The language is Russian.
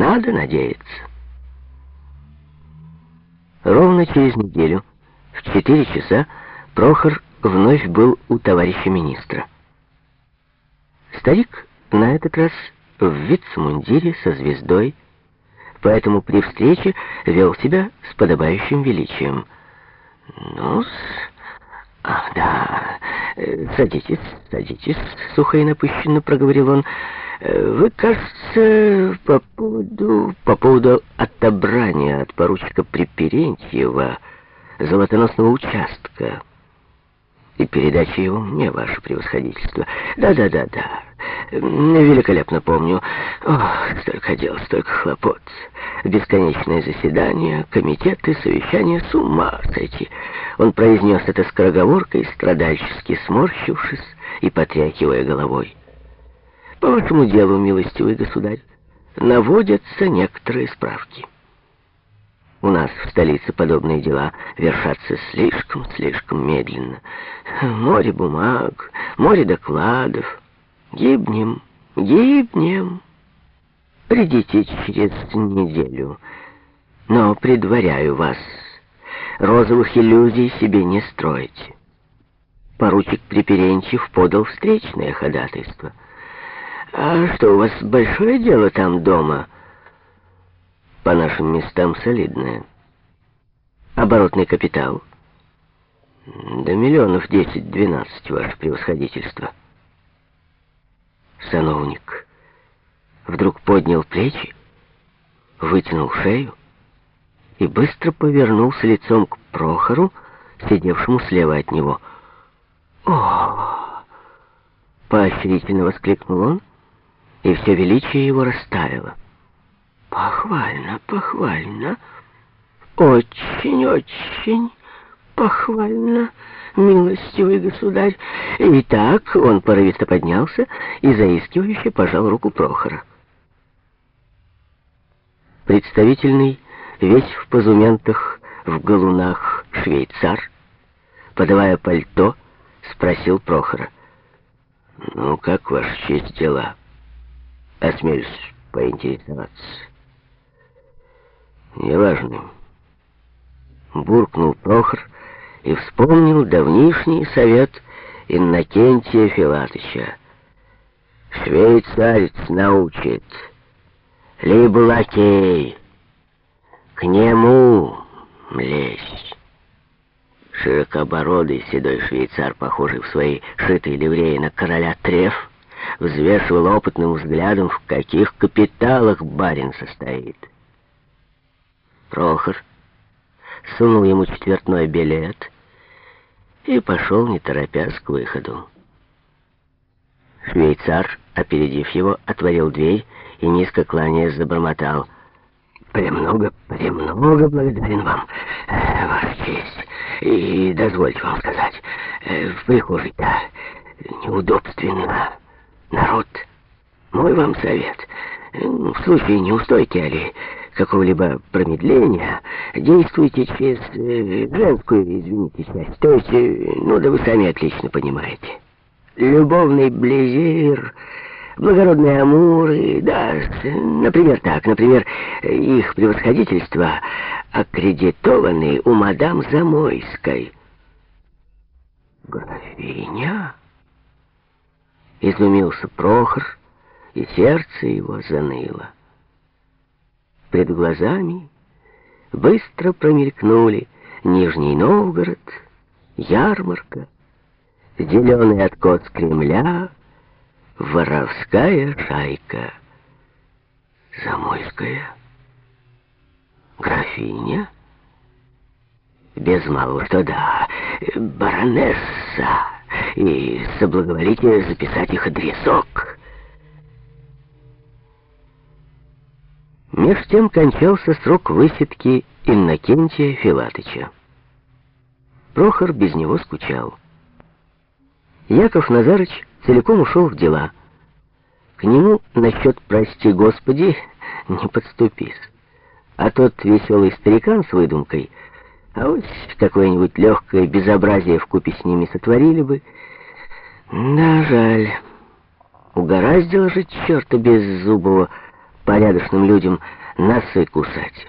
Надо надеяться. Ровно через неделю, в четыре часа, Прохор вновь был у товарища министра. Старик на этот раз в вицмундире со звездой, поэтому при встрече вел себя с подобающим величием. ну ах, да, э, садитесь, садитесь», — сухо и напыщенно проговорил он. Э, «Вы, кажется, по поводу, по поводу отобрания от поручика Приперентьева золотоносного участка» и передачи его мне, ваше превосходительство. Да-да-да-да. Великолепно помню. Ох, столько дел, столько хлопот. Бесконечные заседания, комитеты, совещания. С ума сойти. Он произнес это скороговоркой, страдальчески сморщившись и потряхивая головой. По вашему делу, милостивый государь, наводятся некоторые справки. У нас в столице подобные дела вершатся слишком-слишком медленно. Море бумаг, море докладов. Гибнем, гибнем. Придите через неделю. Но предваряю вас, розовых иллюзий себе не стройте. Поручик Приперенчев подал встречное ходатайство. «А что, у вас большое дело там дома?» по нашим местам солидная. Оборотный капитал. До миллионов десять-двенадцать, ваше превосходительство. Сановник вдруг поднял плечи, вытянул шею и быстро повернулся лицом к Прохору, сидевшему слева от него. «О!» — поощрительно воскликнул он, и все величие его растаяло. Похвально, похвально. Очень-очень похвально, милостивый государь. Итак, он порывисто поднялся и заискивающе пожал руку Прохора. Представительный, весь в позументах, в галунах швейцар, подавая пальто, спросил Прохора. «Ну, как, ваша честь, дела?» Осмелюсь поинтересоваться. Неважно. Буркнул Прохор и вспомнил давнишний совет Иннокентия Филатыча. Швейцарец научит, либо лакей, к нему лезь. Широкобородый седой швейцар, похожий в своей шитой ливреи на короля Треф, взвешивал опытным взглядом, в каких капиталах барин состоит. Прохор сунул ему четвертной билет и пошел, не торопясь, к выходу. Швейцар, опередив его, отворил дверь и, низко кланяясь, забормотал. «Премного, премного благодарен вам, э, Ваша честь. И дозвольте вам сказать, э, в прихожей-то неудобственно. Народ, мой вам совет, в случае неустойки или какого-либо промедления, действуйте через э, женскую, извините, часть. То есть, э, ну да вы сами отлично понимаете. Любовный близир, благородные амуры, да, например, так, например, их превосходительство аккредитованы у мадам Замойской. Графиня? Изумился Прохор, и сердце его заныло. Пред глазами быстро промелькнули Нижний Новгород, ярмарка, зеленый откос Кремля, воровская шайка. Замойская графиня, без малого что да, баронесса, и соблаговолите записать их адресок. Меж тем кончался срок высидки Иннокентия Филатыча. Прохор без него скучал. Яков Назарыч целиком ушел в дела. К нему насчет «прости Господи» не подступись. А тот веселый старикан с выдумкой, а вот какое-нибудь легкое безобразие в купе с ними сотворили бы. Да, жаль. Угораздило же черта беззубого порядочным людям носы кусать.